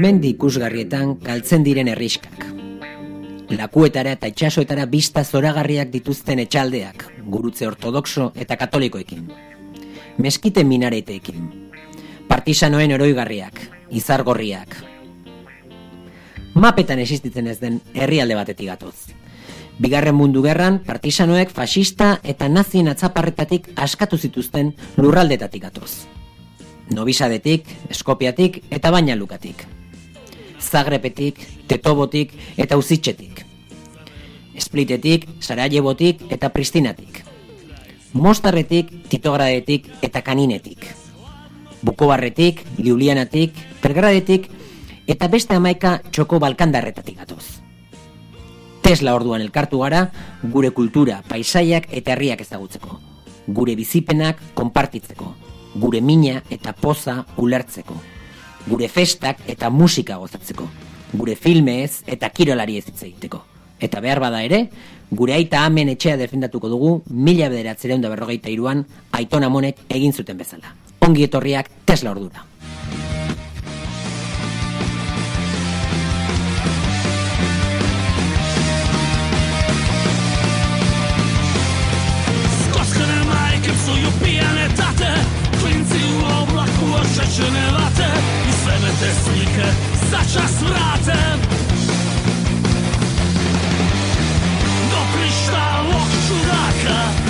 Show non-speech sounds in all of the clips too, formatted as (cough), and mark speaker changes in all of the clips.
Speaker 1: Mendi ikusgarrietan galtzen diren herriskak. Lakuetara eta itxasoetara bista zoragarriak dituzten etxaldeak, gurutze ortodoxo eta katolikoekin. Meskite minareteekin. Partisanoen oroigarriak, izargorriak. Mapetan existitzen ez den herrialde batetik gatoz. Bigarren mundu gerran, partisanoek fasista eta nazien atzaparretatik askatu zituzten lurraldetatik gatoz. Nobisadetik, Eskopiatik eta baina lukatik. Zagrepetik, Tetobotik eta Uzitxetik. Splitetik, Sarajevotik eta Pristinatik. Mostarretik, Titogradetik eta Kaninetik. Bukobarretik, Liulianatik, Pergradetik eta beste amaika txoko balkandarretatik gatoz. Tesla orduan elkartu gara, gure kultura, paisaiak eta herriak ezagutzeko. Gure bizipenak konpartitzeko. Gure mina eta poza ulertzeko. Gure festak eta musika gozatzeko. Gure filmez eta kirolari ez hitz egiteko. Eta behar bada ere, gure aita amen etxea defendatuko dugu mila bederatzeren da berrogeita iruan aitona monek egin zuten bezala. Ongi etorriak Tesla ordura.
Speaker 2: Pečene late i sve me te slike začas vrate. Do krištalog čudaka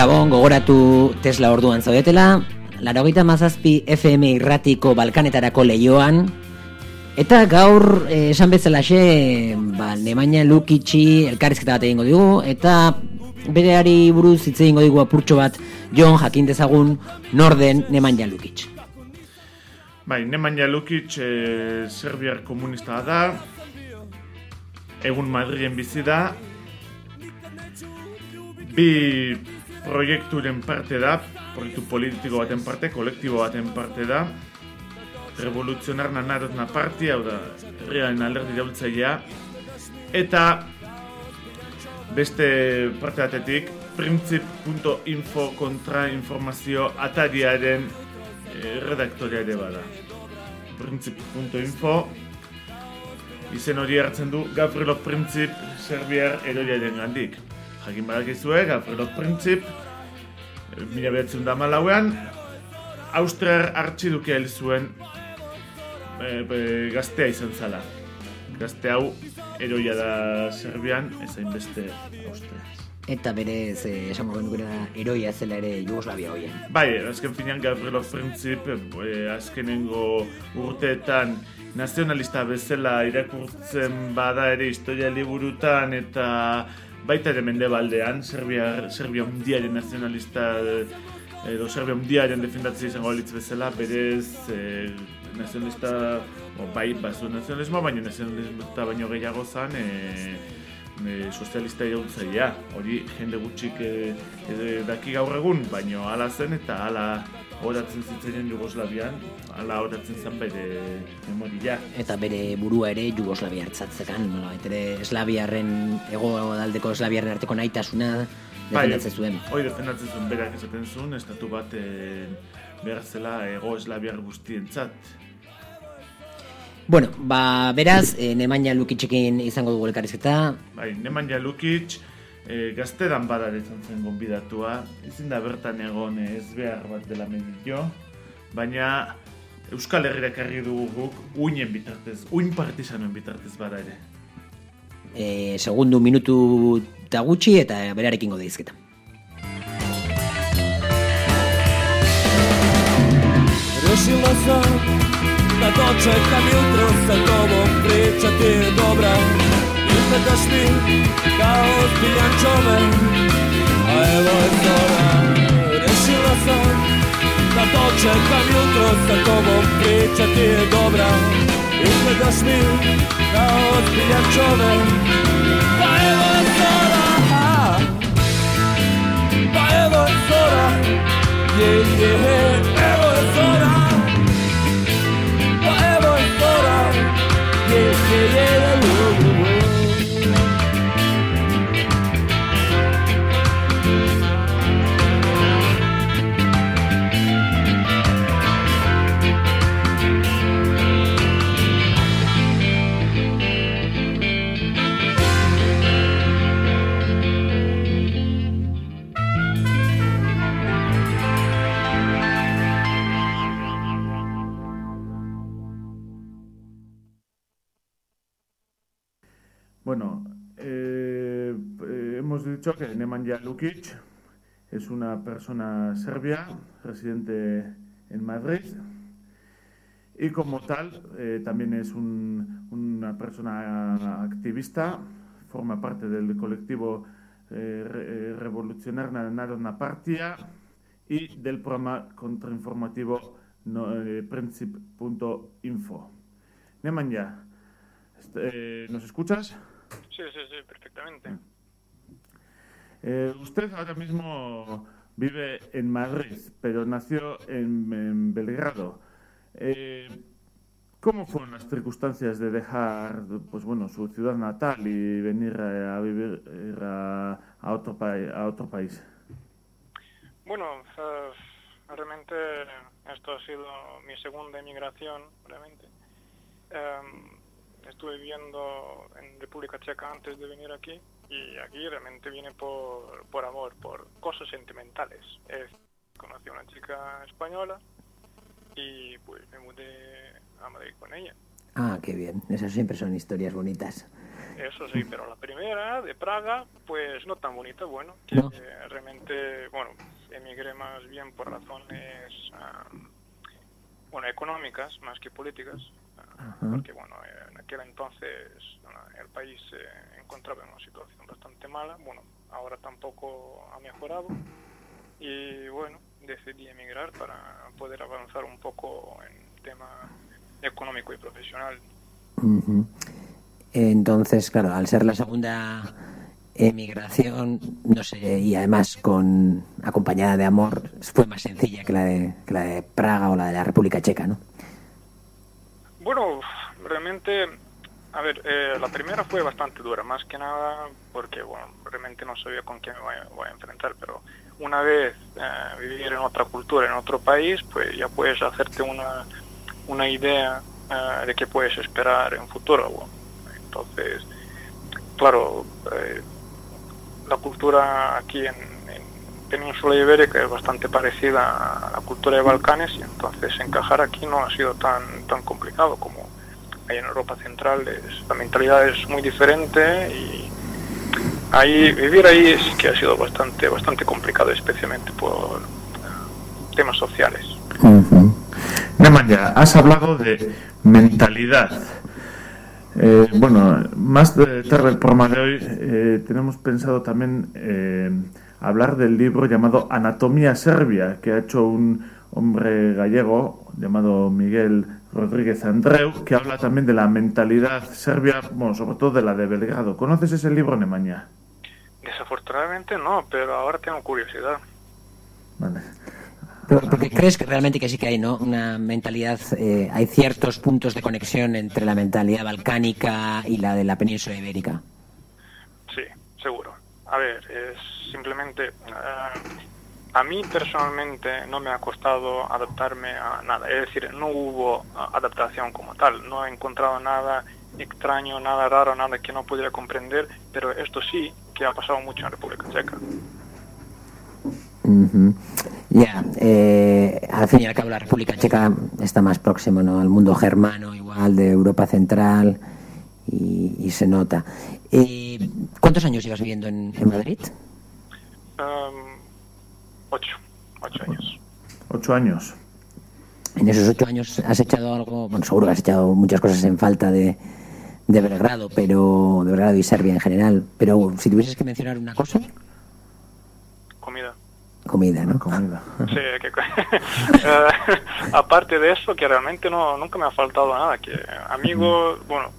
Speaker 1: Gabon gogoratu Tesla orduan zaudetela, larogeita mazazpi FM irratiko balkanetarako leioan, eta gaur eh, esan bezalaxe, ba, Nemaina Lukitsi elkarrizketa bat egingo digu, eta bereari buruz hitz egingo digu apurtxo bat Jon jakin dezagun norden Nemaina Lukitz.
Speaker 3: Bai, Nemanja Lukic e, Serbiar komunista da, egun Madrilen bizi da, bi proiekturen parte da, proiektu politiko baten parte, kolektibo baten parte da, revoluzionarna narodna parti, hau da, herriaren alderdi daultzailea, eta beste parte batetik, princip.info kontrainformazio atariaren eh, redaktorea ere bada. Princip.info izen hori hartzen du Gavrilo Princip Serbiar eroriaren gandik. Jakin badakizue, Gavrilo Princip, eh, mila behatzen da malauean, Austriar artxidukia hil zuen e, be, gaztea izan zala. gazte hau eroia da Serbian, ezain beste Austriaz.
Speaker 1: Eta berez, eh, esango genuke da, eroia zela ere Jugoslavia hoien.
Speaker 3: Bai, azken finean Gabrielov Printzip, eh, azkenengo urteetan nazionalista bezala irakurtzen bada ere historia liburutan eta baita ere mendebaldean, Serbia, Serbia undiaren nazionalista edo Serbia undiaren defendatzea izango litz bezala, berez eh, nazionalista, o, bai, bazu nazionalismo, baina nazionalista baino gehiago zan, eh, e, sozialista irautzailea. Hori jende gutxik e, e, daki gaur egun, baino hala zen eta hala horatzen zitzailen Jugoslavian, hala horatzen zen bere memoria.
Speaker 1: Eta bere burua ere Jugoslavia hartzatzekan, nola, ere Eslaviarren, ego aldeko Eslaviarren arteko nahitasuna defendatzen zuen.
Speaker 3: Bai, hoi defendatzen zuen berak esaten zuen, estatu bat e, behar zela ego Eslaviar guztientzat.
Speaker 1: Bueno, ba, beraz, e, Nemanja Lukitzekin izango dugu elkarrizketa.
Speaker 3: Bai, Nemanja Lukitz, e, gazteran badaretzen zen gonbidatua, ezin da bertan egon ez behar bat dela meditio, baina Euskal Herriak karri dugu guk uinen bitartez, uin partizanoen bitartez bada ere.
Speaker 1: E, segundu minutu eta gutxi eta berarekin gode izketa.
Speaker 4: Rešila sam da dočekam jutro sa tobom Priča ti je dobra. Izgledaš mi kao ozbiljan čovek. A evo je zora Rešila sam da dočekam jutro sa tobom Priča ti je dobra. Izgledaš mi kao ozbiljan čovek. Pa evo je zora. Pa evo je zora. Yeah, yeah, evo je zora yeah, yeah,
Speaker 3: dicho que Nemanja Lukic es una persona serbia, residente en Madrid, y como tal eh, también es un- una persona activista, forma parte del colectivo eh, eh, Revolucionarna Narodna Partija y del programa contrainformativo no, eh, Princip.info. Nemanja, este, eh, ¿nos escuchas?
Speaker 5: Sí, sí, sí, perfectamente.
Speaker 3: Eh, usted ahora mismo vive en Madrid, pero nació en, Belgrado. Eh, ¿Cómo fueron las circunstancias de dejar, pues bueno, su ciudad natal y venir a, vivir a, a otro a otro país?
Speaker 5: Bueno, eh, realmente esto ha sido mi segunda emigración, realmente. Em, estuve viviendo en República Checa antes de venir aquí y aquí realmente vine por, por amor, por cosas sentimentales. Eh, conocí a una chica española y pues me mudé a Madrid con ella.
Speaker 1: Ah, qué bien. Esas siempre son historias bonitas.
Speaker 5: Eso sí, pero la primera de Praga, pues no tan bonita, bueno, que
Speaker 1: No.
Speaker 5: eh, realmente, bueno, emigré más bien por razones, ah, bueno, económicas más que políticas,
Speaker 1: Ajá.
Speaker 5: porque, bueno, eh, en aquel entonces el país se encontraba en una situación bastante mala, bueno, ahora tampoco ha mejorado, y bueno, decidí emigrar para poder avanzar un poco en tema económico y profesional.
Speaker 1: Entonces, claro, al ser la segunda emigración, no sé, y además con acompañada de amor, fue más sencilla que la de, que la de Praga o la de la República Checa, ¿no?
Speaker 5: Bueno, realmente, a ver, eh, la primera fue bastante dura, más que nada porque, bueno, realmente no sabía con quién me voy a, enfrentar, pero una vez eh, vivir en otra cultura, en otro país, pues ya puedes hacerte una, una idea eh, de qué puedes esperar en futuro. Entonces, claro, eh, la cultura aquí en Península Ibérica es bastante parecida a la cultura de Balcanes y entonces encajar aquí no ha sido tan tan complicado como ahí en Europa Central es, la mentalidad es muy diferente y ahí vivir ahí es que ha sido bastante bastante complicado, especialmente por eh, temas sociales.
Speaker 3: Nemanja, has hablado de mentalidad. Eh, bueno, más de tarde el programa de hoy eh, tenemos pensado también eh, hablar del libro llamado Anatomía Serbia, que ha hecho un hombre gallego llamado Miguel Rodríguez Andreu, que habla también de la mentalidad serbia, bueno, sobre todo de la de Belgrado. ¿Conoces ese libro, Nemanja?
Speaker 5: Desafortunadamente no, pero ahora tengo curiosidad.
Speaker 3: Vale.
Speaker 1: Porque crees que realmente que sí que hay, ¿no? Una mentalidad, eh, hay ciertos puntos de conexión entre la mentalidad balcánica y la de la península ibérica.
Speaker 5: Sí, seguro. A ver, es simplemente... eh, a mí personalmente no me ha costado adaptarme a nada. Es decir, no hubo ah, adaptación como tal. No he encontrado nada extraño, nada raro, nada que no pudiera comprender. Pero esto sí que ha pasado mucho en República Checa.
Speaker 1: Ya, eh, al fin y al cabo la República Checa está más próximo ¿no? al mundo germano, igual de Europa Central, y, y se nota. Eh, ¿Cuántos años llevas viviendo en, en Madrid?
Speaker 5: Um, ocho, ocho años.
Speaker 3: Ocho años.
Speaker 1: En esos ocho años has echado algo, bueno, seguro que has echado muchas cosas en falta de, de Belgrado, pero de Belgrado y Serbia en general. Pero si tuvieses que mencionar una cosa,
Speaker 5: Comida.
Speaker 1: comida, ¿no?
Speaker 3: Comida.
Speaker 5: Sí, que, (laughs) eh, aparte de eso, que realmente no nunca me ha faltado nada. Que amigos, bueno,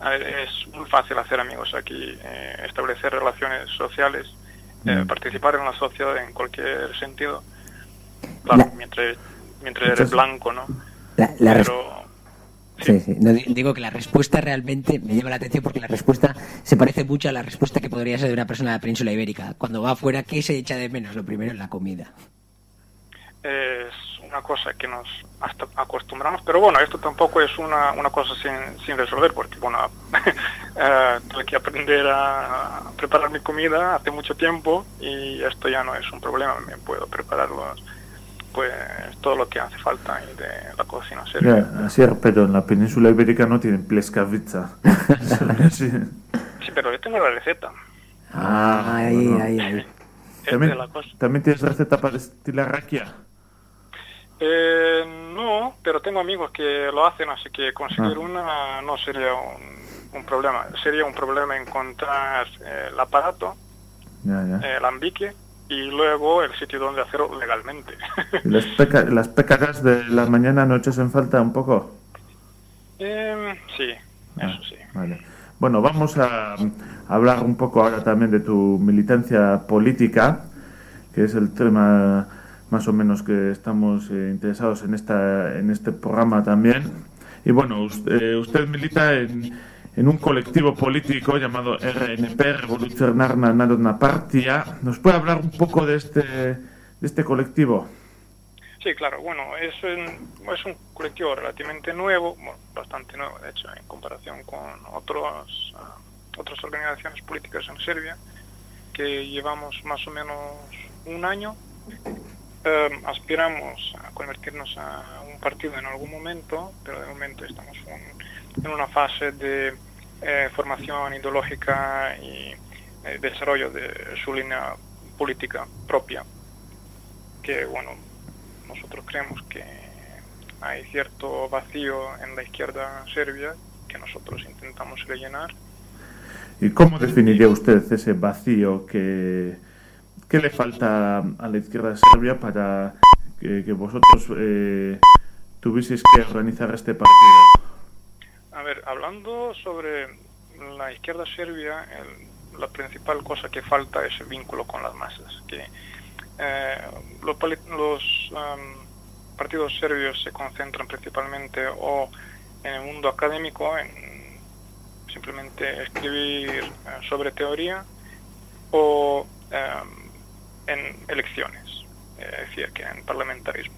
Speaker 5: a ver, es muy fácil hacer amigos aquí, eh, establecer relaciones sociales, eh, participar en la sociedad en cualquier sentido. Claro,
Speaker 1: La-
Speaker 5: mientras, mientras eres blanco, ¿no?
Speaker 1: La, la res-
Speaker 5: Pero
Speaker 1: Sí, sí. No, digo que la respuesta realmente me llama la atención porque la respuesta se parece mucho a la respuesta que podría ser de una persona de la península ibérica. Cuando va afuera, ¿qué se echa de menos? Lo primero es la comida.
Speaker 5: es una cosa que nos hasta acostumbramos, pero bueno, esto tampoco es una, una cosa sin, sin resolver, porque bueno, (laughs) eh, tuve que aprender a, preparar mi comida hace mucho tiempo y esto ya no es un problema, me puedo prepararlo pues todo lo que hace falta ahí de la cocina serbia.
Speaker 3: Ya, así es, pero en la península ibérica no tienen pleskavica. (laughs) sí.
Speaker 5: Sí, pero yo tengo la receta.
Speaker 3: Ah,
Speaker 1: ahí,
Speaker 3: bueno.
Speaker 1: ahí, ahí.
Speaker 3: ¿También. ¿También tienes receta para destilar raquia?
Speaker 5: Eh, no, pero tengo amigos que lo hacen, así que conseguir
Speaker 3: Ah.
Speaker 5: una no sería un, un problema. Sería un problema encontrar eh, el aparato,
Speaker 3: Ya, ya.
Speaker 5: el ambique y luego el sitio donde hacerlo legalmente.
Speaker 3: ¿Y las, peca- las de la mañana no echas en falta un poco?
Speaker 5: Em, sí,
Speaker 3: Ah,
Speaker 5: eso sí.
Speaker 3: Vale. Bueno, vamos a hablar un poco ahora también de tu militancia política, que es el tema más o menos que estamos eh, interesados en esta en este programa también. Y bueno, us- eh, usted milita en, en un colectivo político llamado RNP, Revolucionarna Narodna Partia. ¿Nos puede hablar un poco de este de este colectivo?
Speaker 5: Sí, claro, bueno, es es un colectivo relativamente nuevo, bueno, bastante nuevo, de hecho, en comparación con otros, ah, otras organizaciones políticas en Serbia, que llevamos más o menos un año. Em, aspiramos a convertirnos a un partido en algún momento, pero de momento estamos en, en una fase de eh, formación ideológica y eh, desarrollo de su línea política propia, que bueno, nosotros creemos que hay cierto vacío en la izquierda serbia que nosotros intentamos rellenar.
Speaker 3: ¿Y cómo definiría usted ese vacío que, que le falta a la izquierda serbia para que, vosotros eh, tuvieseis que organizar este partido?
Speaker 5: A ver, hablando sobre la izquierda serbia, el- la principal cosa que falta es el vínculo con las masas, que eh, los, los, am, partidos serbios se concentran principalmente o en el mundo académico, en simplemente escribir eh, sobre teoría, o en elecciones, eh, es decir, que en parlamentarismo.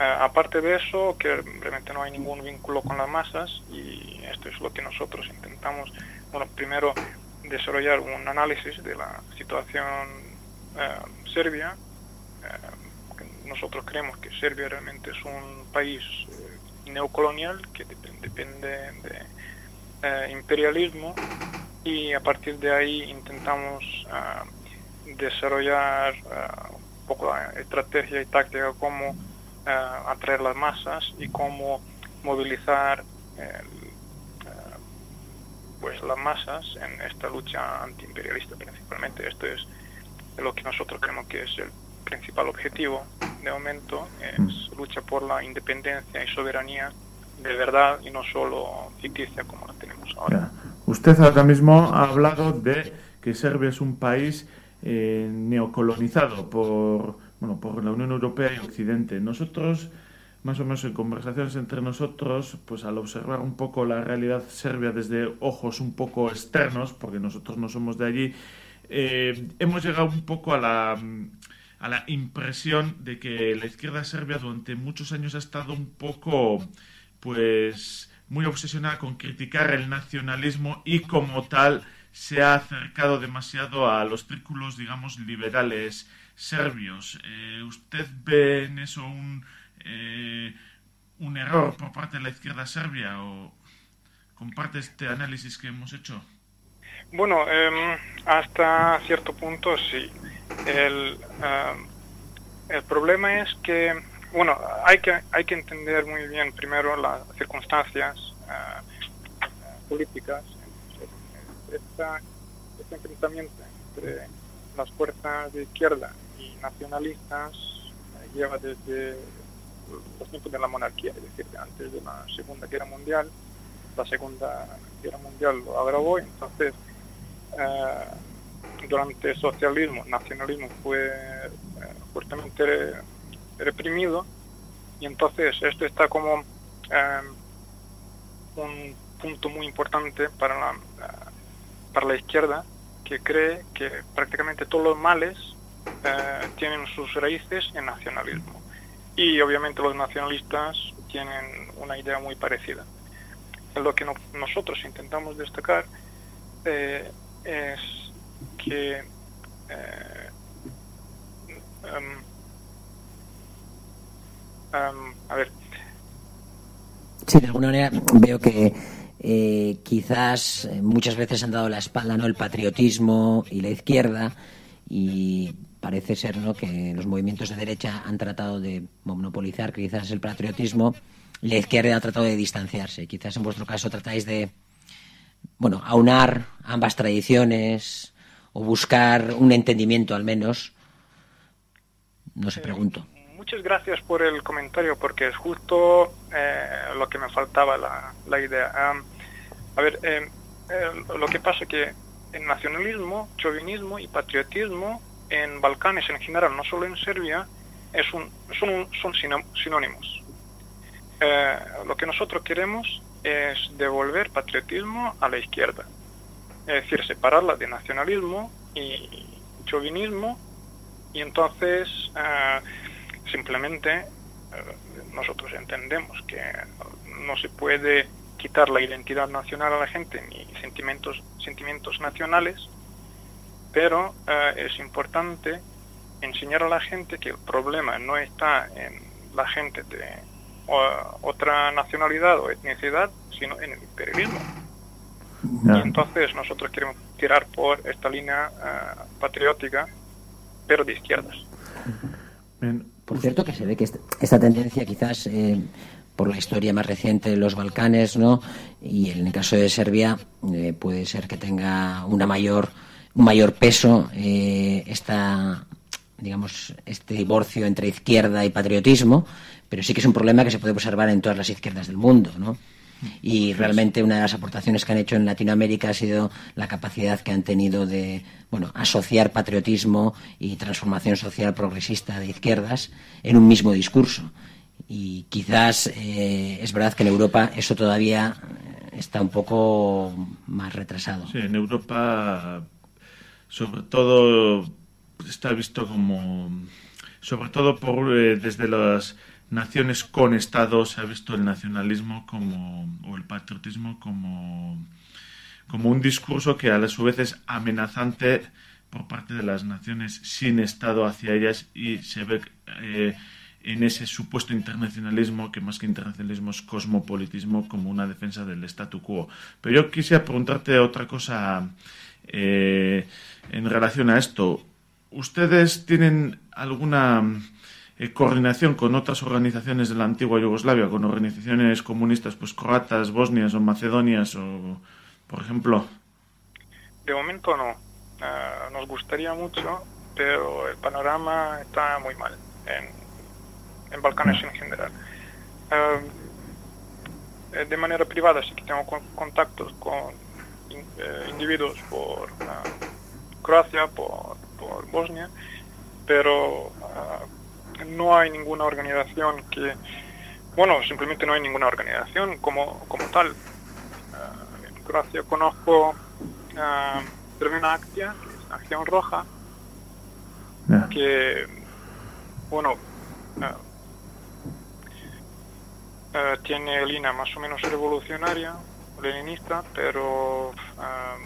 Speaker 5: Eh, aparte de eso, que realmente no hay ningún vínculo con las masas y esto es lo que nosotros intentamos, bueno, primero desarrollar un análisis de la situación eh, serbia. Nosotros creemos que Serbia realmente es un país eh, neocolonial que dep- depende de imperialismo y a partir de ahí intentamos desarrollar ah, un poco estrategia y táctica cómo ah, atraer las masas y cómo movilizar el, ah, pues las masas en esta lucha antiimperialista principalmente. Esto es lo que nosotros creemos que es el principal objetivo de momento, es lucha por la independencia y soberanía de verdad y no solo ficticia como la tenemos ahora.
Speaker 3: Usted ahora mismo ha hablado de que Serbia es un país eh, neocolonizado por, bueno, por la Unión Europea y Occidente. Nosotros, más o menos en conversaciones entre nosotros, pues al observar un poco la realidad serbia desde ojos un poco externos, porque nosotros no somos de allí, eh, hemos llegado un poco a la, a la impresión de que la izquierda serbia durante muchos años ha estado un poco, pues, muy obsesionada con criticar el nacionalismo y como tal se ha acercado demasiado a los círculos, digamos, liberales serbios. Eh, ¿Usted ve en eso un, eh, un error por parte de la izquierda serbia o comparte este análisis que hemos hecho?
Speaker 5: Bueno, em, hasta cierto punto sí. El, em, el problema es que, bueno, hay que, hay que entender muy bien primero las circunstancias eh, políticas. Esta, este enfrentamiento entre las fuerzas de izquierda y nacionalistas eh, lleva desde los tiempos de la monarquía, es decir, antes de la Segunda Guerra Mundial. La Segunda Guerra Mundial lo agravó, entonces eh, durante el socialismo, nacionalismo fue eh, fuertemente re- reprimido y entonces esto está como eh, un punto muy importante para la, para la izquierda que cree que prácticamente todos los males eh, tienen sus raíces en nacionalismo y obviamente los nacionalistas tienen una idea muy parecida. Lo que no- nosotros intentamos destacar eh, es que eh, em, a ver
Speaker 1: Sí, de alguna manera veo que eh, quizás eh, muchas veces han dado la espalda no el patriotismo y la izquierda y parece ser no que los movimientos de derecha han tratado de monopolizar quizás el patriotismo y la izquierda ha tratado de distanciarse. Quizás en vuestro caso tratáis de bueno aunar ambas tradiciones o buscar un entendimiento al menos. No sé, pregunto.
Speaker 5: Muchas gracias por el comentario porque es justo eh, lo que me faltaba la, la idea. A ver, eh, eh, lo que pasa que el nacionalismo, chauvinismo y patriotismo en Balcanes en general, no solo en Serbia, es un, son, son sinónimos. Eh, lo que nosotros queremos es devolver patriotismo a la izquierda. Es decir, separarla de nacionalismo y chauvinismo y entonces eh, simplemente eh, nosotros entendemos que no se puede quitar la identidad nacional a la gente ni sentimientos sentimientos nacionales pero eh, es importante enseñar a la gente que el problema no está en la gente de otra nacionalidad o etnicidad sino en el imperialismo. Y entonces nosotros queremos tirar por esta línea eh, patriótica pero de izquierdas.
Speaker 3: Bien,
Speaker 1: Por cierto, que se ve que est- esta tendencia quizás eh, por la historia más reciente de los Balcanes, ¿no? Y en el caso de Serbia eh, puede ser que tenga una mayor un mayor peso eh, esta digamos este divorcio entre izquierda y patriotismo, pero sí que es un problema que se puede observar en todas las izquierdas del mundo, ¿no? Y realmente una de las aportaciones que han hecho en Latinoamérica ha sido la capacidad que han tenido de bueno asociar patriotismo y transformación social progresista de izquierdas en un mismo discurso. Y quizás eh, es verdad que en Europa eso todavía está un poco más retrasado.
Speaker 3: Sí, en Europa, sobre todo, está visto como, sobre todo por eh, desde las naciones con Estado se ha visto el nacionalismo como o el patriotismo como como un discurso que a su vez es amenazante por parte de las naciones sin Estado hacia ellas y se ve eh, en ese supuesto internacionalismo, que más que internacionalismo es cosmopolitismo, como una defensa del statu quo. Pero yo quisiera preguntarte otra cosa eh, en relación a esto. ¿Ustedes tienen alguna eh, coordinación con otras organizaciones de la antigua Yugoslavia, con organizaciones comunistas pues croatas, bosnias o macedonias, o, por ejemplo?
Speaker 5: De momento no. Ah, nos gustaría mucho, pero el panorama está muy mal en, en Balcanes en general. Eh, de manera privada sí que tengo con- contactos con eh, individuos por ah, Croacia, por, Bosnia, pero no hay ninguna organización que, bueno, simplemente no hay ninguna organización como, como tal. Ah, en Croacia conozco uh, Crvena Actia, que es Acción Roja, que, bueno, ah, ah, tiene línea más o menos revolucionaria, leninista, pero ah,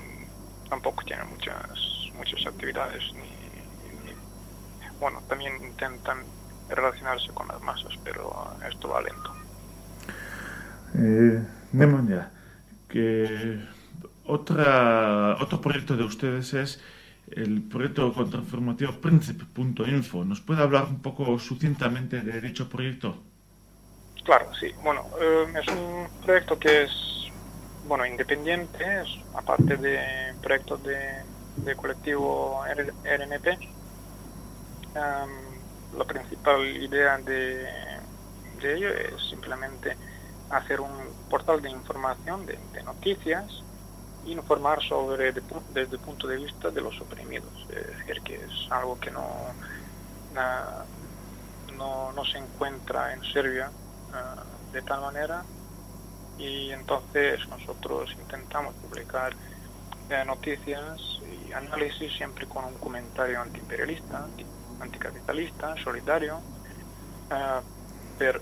Speaker 5: tampoco tiene muchas muchas actividades ni, ni- bueno también intentan relacionarse con las masas pero esto va lento
Speaker 3: Eh, Nemanja, que otra, otro proyecto de ustedes es el proyecto contrainformativo Princip.info. ¿Nos puede hablar un poco sucintamente de dicho proyecto?
Speaker 5: Claro, sí. Bueno, eh, es un proyecto que es bueno independiente, es aparte de proyectos de, de colectivo RNP. La principal idea de, ello es simplemente hacer un portal de información, de, de noticias, informar sobre desde el punto de vista de los oprimidos. Es decir, que es algo que no, no, no se encuentra en Serbia ah, de tal manera y entonces nosotros intentamos publicar eh, noticias y análisis siempre con un comentario antiimperialista, anti- anticapitalista, solidario ah,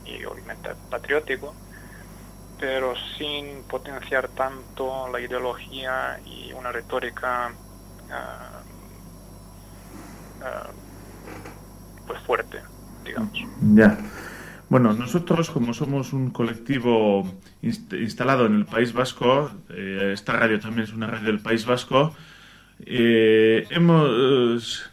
Speaker 5: y obviamente patriótico, pero sin potenciar tanto la ideología y una retórica ah, pues fuerte, digamos.
Speaker 3: Ya. Bueno, nosotros como somos un colectivo inst- instalado en el País Vasco, eh, esta radio también es una radio del País Vasco, eh, hemos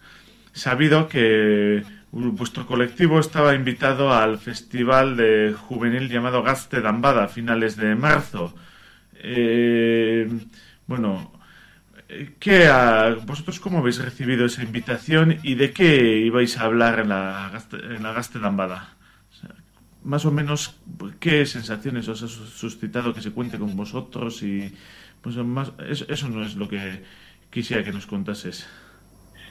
Speaker 3: sabido que vuestro colectivo estaba invitado al festival de juvenil llamado Gaste Dambada a finales de marzo. Eh, bueno, eh, ¿qué ha- ¿vosotros cómo habéis recibido esa invitación y de qué ibais a hablar en la, en la Gaste Dambada? Más o menos, ¿qué sensaciones os ha sus- suscitado que se cuente con vosotros? Y pues más, eso, eso no es lo que quisiera que nos contases.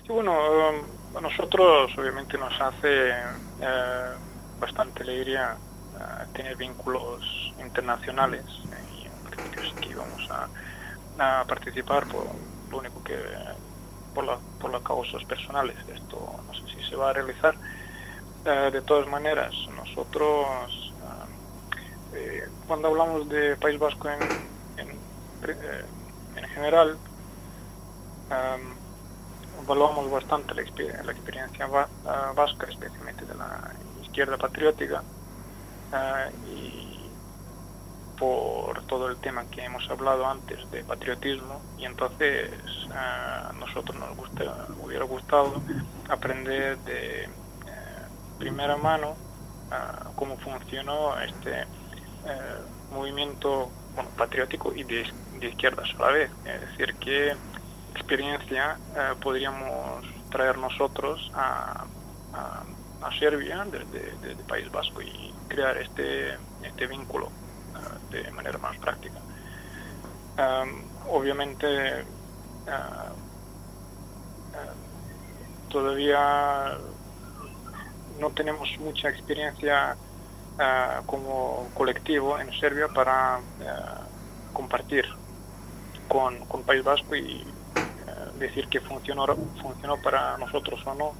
Speaker 5: Y bueno, um, a nosotros obviamente nos hace eh, bastante alegría eh, tener vínculos internacionales eh, y en principio sí que íbamos a, a participar por lo único que por, la, por las causas personales. Esto no sé si se va a realizar. Eh, de todas maneras, nosotros cuando hablamos de País Vasco en, en, en general, am, evaluamos bastante la, exper- la experiencia va- ah, vasca, especialmente de la izquierda patriótica, ah, y por todo el tema que hemos hablado antes de patriotismo, y entonces a nosotros nos gusta, hubiera gustado aprender de eh, primera mano ah, cómo funcionó este eh, movimiento bueno, patriótico y de, de izquierdas a la vez. Es decir, qué experiencia eh, podríamos traer nosotros a, a, Serbia desde, País Vasco y crear este, este vínculo eh, de manera más práctica. Um, obviamente uh, todavía no tenemos mucha experiencia como colectivo en Serbia para compartir con, con, País Vasco y decir que funcionó, funcionó para nosotros o no.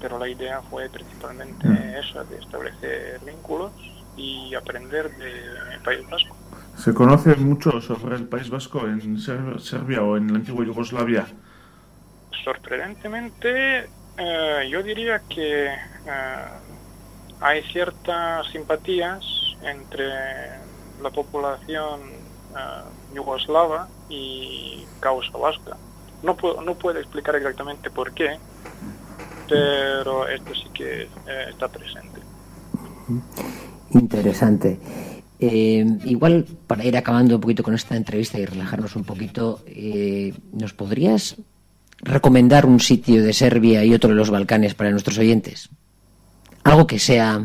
Speaker 5: Pero la idea fue principalmente mm. esa, de establecer vínculos y aprender de País Vasco.
Speaker 3: ¿Se conoce mucho sobre el País Vasco en Serbia o en la antigua Yugoslavia?
Speaker 5: Sorprendentemente, eh, yo diría que eh, hay ciertas simpatías entre la población eh, yugoslava y causa vasca. No, puedo, no puedo explicar exactamente por qué, pero esto sí que eh, está presente.
Speaker 1: Interesante. Eh, igual, para ir acabando un poquito con esta entrevista y relajarnos un poquito, eh, ¿nos podrías recomendar un sitio de Serbia y otro de los Balcanes para nuestros oyentes? Algo que sea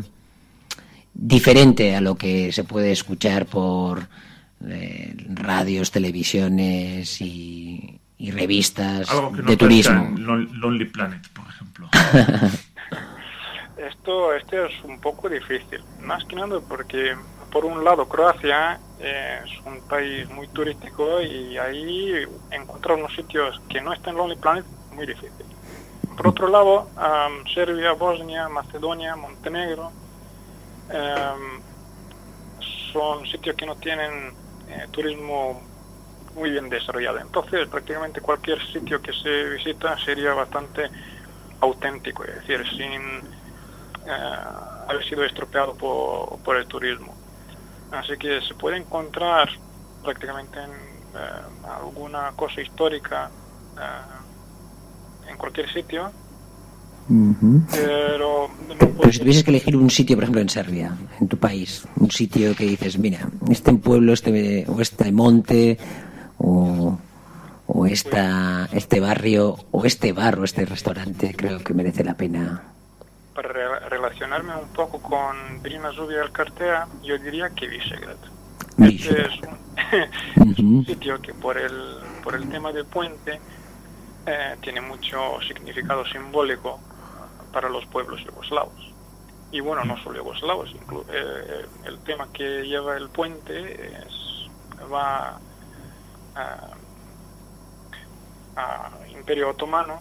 Speaker 1: diferente a lo que se puede escuchar por radios, televisiones y, y revistas
Speaker 3: Algo que no
Speaker 1: de turismo.
Speaker 3: Lonely Planet, por ejemplo. (laughs)
Speaker 5: Esto, este es un poco difícil, más que nada porque por un lado Croacia eh, es un país muy turístico y ahí encontrar unos sitios que no estén en Lonely Planet es muy difícil. Por otro lado, Serbia, Bosnia, Macedonia, Montenegro em, son sitios que no tienen eh, turismo muy bien desarrollado. Entonces, prácticamente cualquier sitio que se visita sería bastante auténtico, es decir, sin eh, haber sido estropeado por, por el turismo. Así que se puede encontrar prácticamente en eh, alguna cosa histórica eh, en cualquier sitio, pero no
Speaker 1: Pero si tuvieses que elegir un sitio, por ejemplo, en Serbia, en tu país, un sitio que dices, mira, este pueblo, este o este monte, o, o esta, este barrio, o este bar, o este restaurante, creo que merece la pena.
Speaker 5: para re- relacionarme un poco con Drina Zubia Alcartea, yo diría que Visegrad. Este es un, (laughs) es un
Speaker 1: Ujú.
Speaker 5: sitio que por el, por el tema del puente eh, tiene mucho significado simbólico para los pueblos yugoslavos. Y bueno, no solo yugoslavos, inclu- eh, el tema que lleva el puente es, va a, Imperio Otomano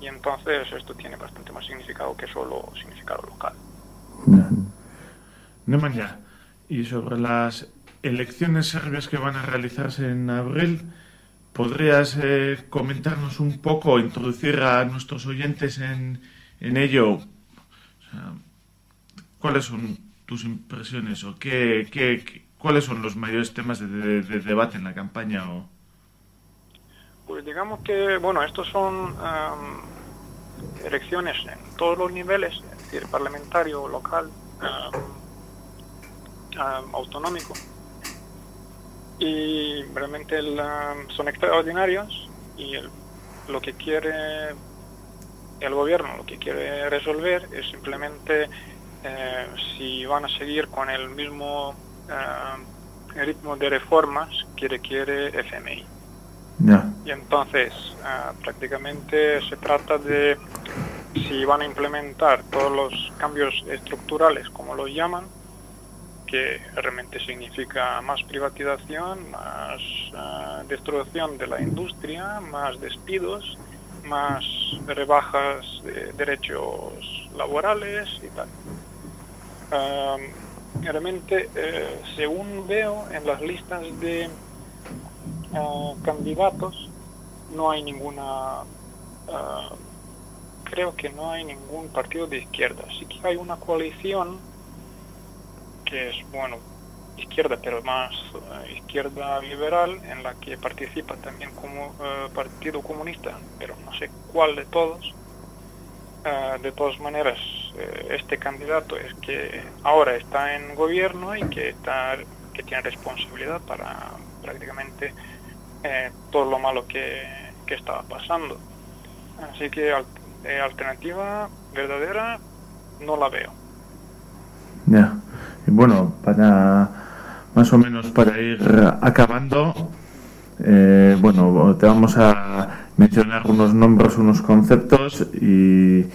Speaker 5: y entonces esto tiene bastante más significado que solo significado local.
Speaker 3: Nemanja, y sobre las elecciones serbias que van a realizarse en abril, ¿podrías eh, comentarnos un poco, introducir a nuestros oyentes en, en ello? ¿Cuáles son tus impresiones o qué- qué- cuáles son los mayores temas de, de- de debate en la campaña? O...
Speaker 5: Pues digamos que, bueno, estos son am, elecciones en todos los niveles, es decir, parlamentario, local, autonómico. Y realmente el, son extraordinarios y el- lo que quiere el gobierno, lo que quiere resolver es simplemente eh, si van a seguir con el mismo am, ritmo de reformas que requiere FMI.
Speaker 3: Ya.
Speaker 5: Y entonces, ah, prácticamente se trata de si van a implementar todos los cambios estructurales, como los llaman, que realmente significa más privatización, más ah, destrucción de la industria, más despidos, más rebajas de derechos laborales y tal. Realmente, eh, según veo en las listas de ah, candidatos, no hay ninguna, ah, creo que no hay ningún partido de izquierda. Sí que hay una coalición que es, bueno, izquierda, pero más eh, izquierda liberal, en la que participa también como eh, Partido Comunista, pero no sé cuál de todos. Eh, de todas maneras, este candidato es que ahora está en gobierno y que, está, que tiene responsabilidad para prácticamente eh, todo lo malo que, que estaba pasando. Así que eh, alternativa verdadera no la veo.
Speaker 3: Ya. Y bueno, para más o menos para ir acabando, eh, bueno, te vamos a mencionar unos nombres, unos conceptos y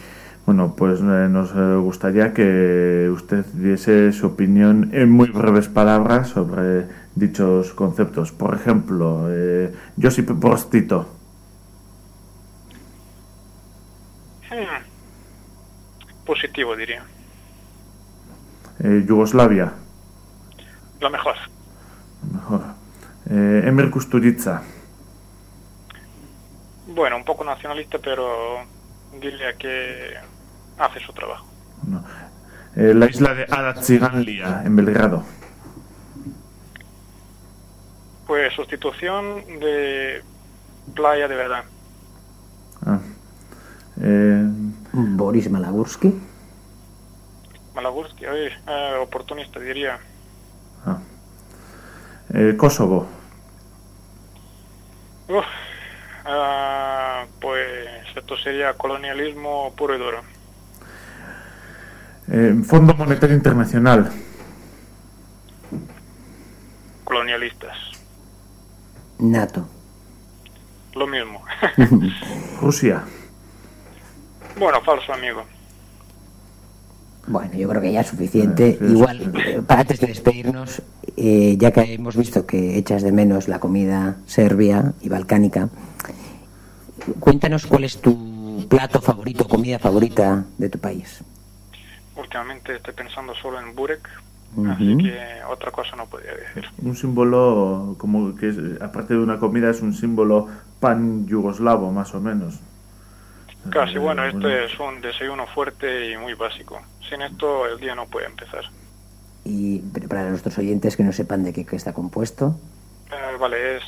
Speaker 3: bueno, pues eh, nos eh, gustaría que usted diese su opinión en muy breves palabras sobre dichos conceptos. Por ejemplo, eh, Josip Broz Tito.
Speaker 5: Hmm. Positivo diría.
Speaker 3: Eh, Yugoslavia,
Speaker 5: La mejor.
Speaker 3: mejor. Eh, Emir Kusturica.
Speaker 5: Bueno, un poco nacionalista, pero diría que hace su trabajo.
Speaker 3: No. Eh, la isla de Adatziganlia, en Belgrado.
Speaker 5: Pues sustitución de playa de verdad.
Speaker 3: Ah. Eh,
Speaker 1: Boris Malagursky.
Speaker 5: Malagursky, oye, eh, oportunista diría.
Speaker 3: ah. Eh, Kosovo.
Speaker 5: Uf, ah, pues esto sería colonialismo puro y duro.
Speaker 3: Eh, Fondo Monetario Internacional.
Speaker 5: Colonialistas.
Speaker 1: NATO.
Speaker 5: Lo mismo. (laughs)
Speaker 3: Rusia.
Speaker 5: bueno, falso amigo.
Speaker 1: Bueno, yo creo que ya es suficiente.
Speaker 3: Eh, sí,
Speaker 1: Igual,
Speaker 3: sí.
Speaker 1: eh, para antes de despedirnos, eh, ya que hemos visto que echas de menos la comida serbia y balcánica, cuéntanos cuál es tu plato favorito, comida favorita de tu país.
Speaker 5: Últimamente estoy pensando solo en Burek,
Speaker 1: Ujú.
Speaker 5: así que otra cosa no podría decir.
Speaker 3: Un símbolo, como que es, aparte de una comida, es un símbolo pan yugoslavo, más o menos.
Speaker 5: Casi,
Speaker 3: Eh,
Speaker 5: bueno, esto es un desayuno fuerte y muy básico. Sin esto el día no puede empezar.
Speaker 1: Y para nuestros oyentes que no sepan de qué, qué está compuesto,
Speaker 5: Eh, vale, es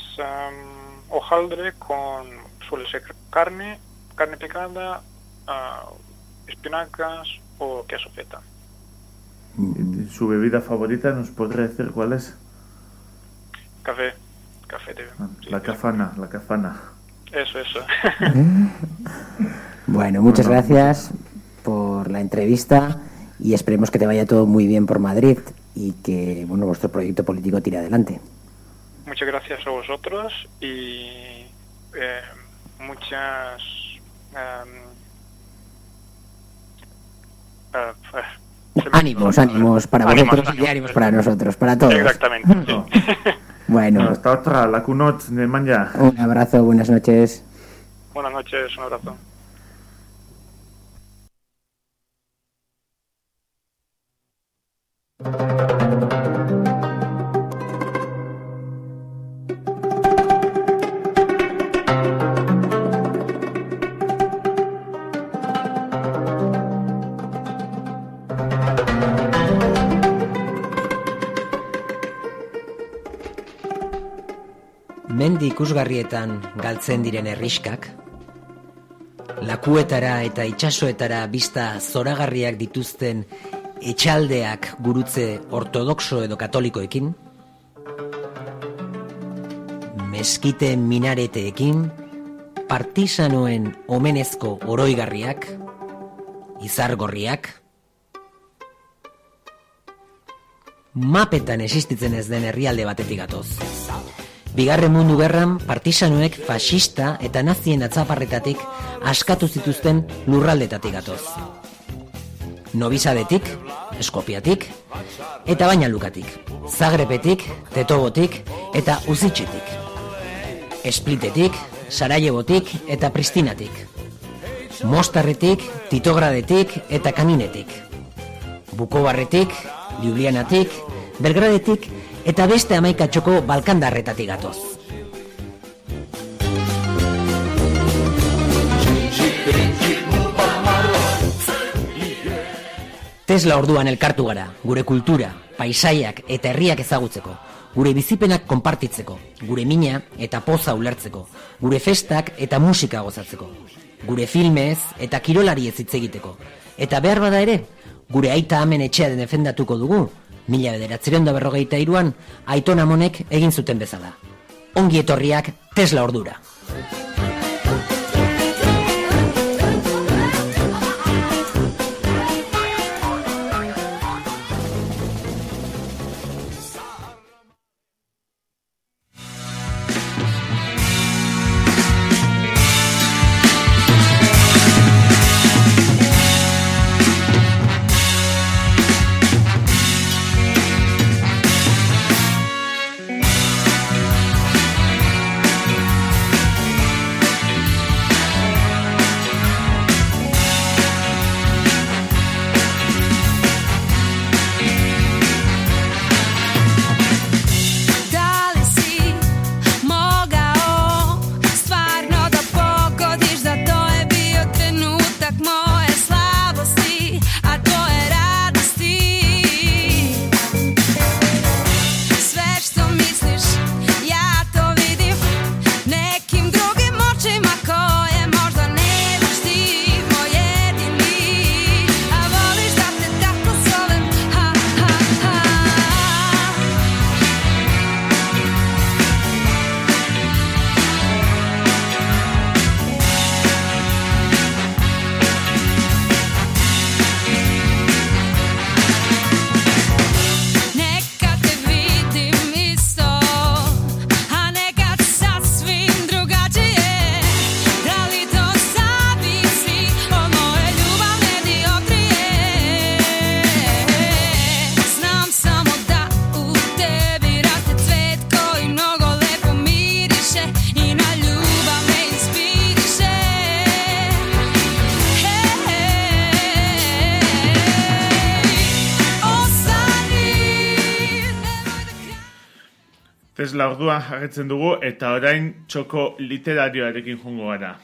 Speaker 5: hojaldre con, suele ser carne, carne picada, ah, espinacas feta.
Speaker 3: Y Su bebida favorita, ¿nos podría decir cuál es?
Speaker 5: Café, café de...
Speaker 3: Ah, La
Speaker 5: sí.
Speaker 3: cafana, la cafana.
Speaker 5: Eso, eso. (laughs)
Speaker 1: Bueno, muchas
Speaker 3: Bueno.
Speaker 1: gracias por la entrevista y esperemos que te vaya todo muy bien por Madrid y que bueno vuestro proyecto político tire adelante.
Speaker 5: Muchas gracias a vosotros y eh, muchas... am, ah, ah, se me-
Speaker 1: Ánimos, ánimos para
Speaker 5: Ánimos,
Speaker 1: vosotros y
Speaker 5: ánimos.
Speaker 1: ánimos para nosotros, para todos.
Speaker 5: Exactamente. sí. (laughs)
Speaker 1: Bueno,
Speaker 3: Hasta otra, la cunot de manja.
Speaker 1: un abrazo, buenas noches.
Speaker 5: Buenas noches, un abrazo.
Speaker 1: Ikusgarrietan galtzen diren herriskak, lakuetara eta itsasoetara bista zoragarriak dituzten etxaldeak gurutze ortodoxo edo katolikoekin, meskite minareteekin, partisanoen omenezko oroigarriak, izargorriak, mapetan existitzen ez den herrialde batetik gatoz. Bigarren mundu gerran partisanoek fasista eta nazien atzaparretatik askatu zituzten lurraldetatik gatoz. Nobizadetik, Eskopiatik, eta baina lukatik. Zagrepetik, Tetobotik eta Uzitxetik. Esplitetik, Sarajebotik eta Pristinatik. Mostarretik, Titogradetik eta Kaminetik. Bukobarretik, Ljubljanatik, Belgradetik eta beste amaikatxoko Balkandarretatik gatoz. Tesla orduan elkartu gara, gure kultura, paisaiak eta herriak ezagutzeko, gure bizipenak konpartitzeko, gure mina eta poza ulertzeko, gure festak eta musika gozatzeko, gure filmez eta kirolari ez hitz egiteko, eta behar bada ere, gure aita amen etxea defendatuko dugu, mila bederatzireun da berrogeita iruan, aiton amonek egin zuten bezala. Ongi etorriak Tesla ordura.
Speaker 3: Orduan jarretzen dugu eta orain txoko literarioarekin jungo gara.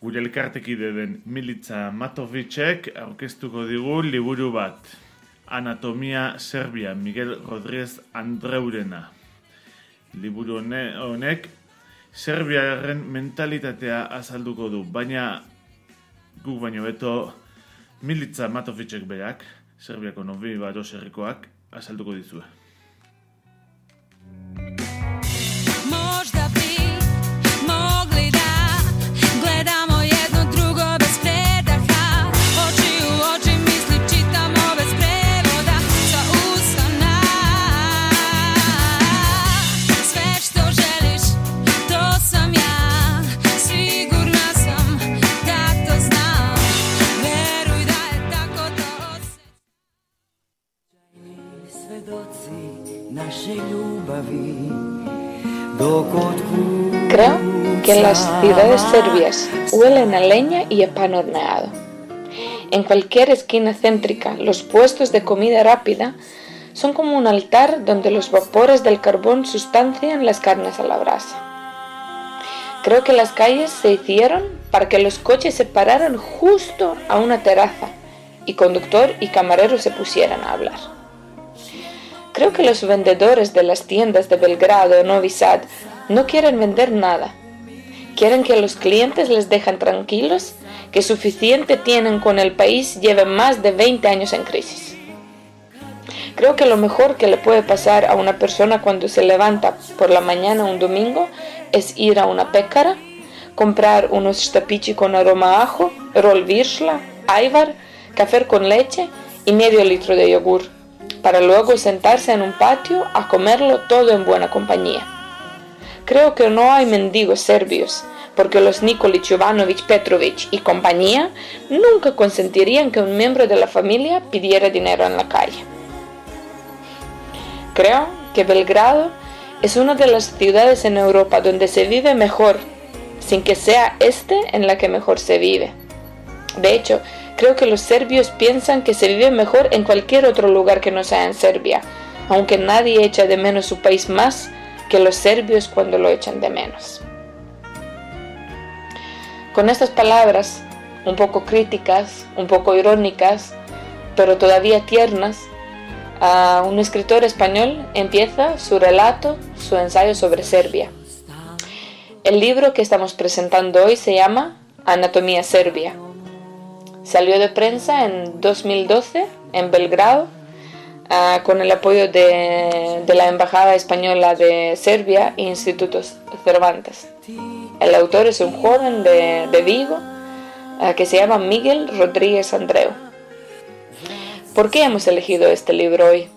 Speaker 3: Gure elkartekide den Militza Matovicek aurkeztuko digu liburu bat. Anatomia Serbia, Miguel Rodríguez Andreurena. Liburu hone- honek Serbiaren mentalitatea azalduko du, baina guk baino beto Militza Matovicek berak, Serbiako nobi baros herrikoak, azalduko dizue.
Speaker 6: можно быть.
Speaker 7: Creo que las ciudades serbias huelen a leña y a pan horneado. En cualquier esquina céntrica, los puestos de comida rápida son como un altar donde los vapores del carbón sustancian las carnes a la brasa. Creo que las calles se hicieron para que los coches se pararan justo a una terraza y conductor y camarero se pusieran a hablar. Creo que los vendedores de las tiendas de Belgrado o Novi Sad no quieren vender nada. Quieren que los clientes les dejen tranquilos, que suficiente tienen con el país lleve más de 20 años en crisis. Creo que lo mejor que le puede pasar a una persona cuando se levanta por la mañana un domingo es ir a una pécara, comprar unos štapići con aroma ajo, rol viršla, ajvar, café con leche y medio litro de yogur, para luego sentarse en un patio a comerlo todo en buena compañía. Creo que no hay mendigos serbios, porque los Nikolic, Jovanovic, Petrovic y compañía nunca consentirían que un miembro de la familia pidiera dinero en la calle. Creo que Belgrado es una de las ciudades en Europa donde se vive mejor, sin que sea este en la que mejor se vive. De hecho, creo que los serbios piensan que se vive mejor en cualquier otro lugar que no sea en Serbia, aunque nadie echa de menos su país más que los serbios cuando lo echan de menos. Con estas palabras, un poco críticas, un poco irónicas, pero todavía tiernas, un escritor español empieza su relato, su ensayo sobre Serbia. El libro que estamos presentando hoy se llama Anatomía Serbia. Salió de prensa en 2012 en Belgrado ah, con el apoyo de, la Embajada Española de Serbia e Institutos Cervantes. El autor es un joven de, de Vigo ah, que se llama Miguel Rodríguez Andreu. ¿Por qué hemos elegido este libro hoy?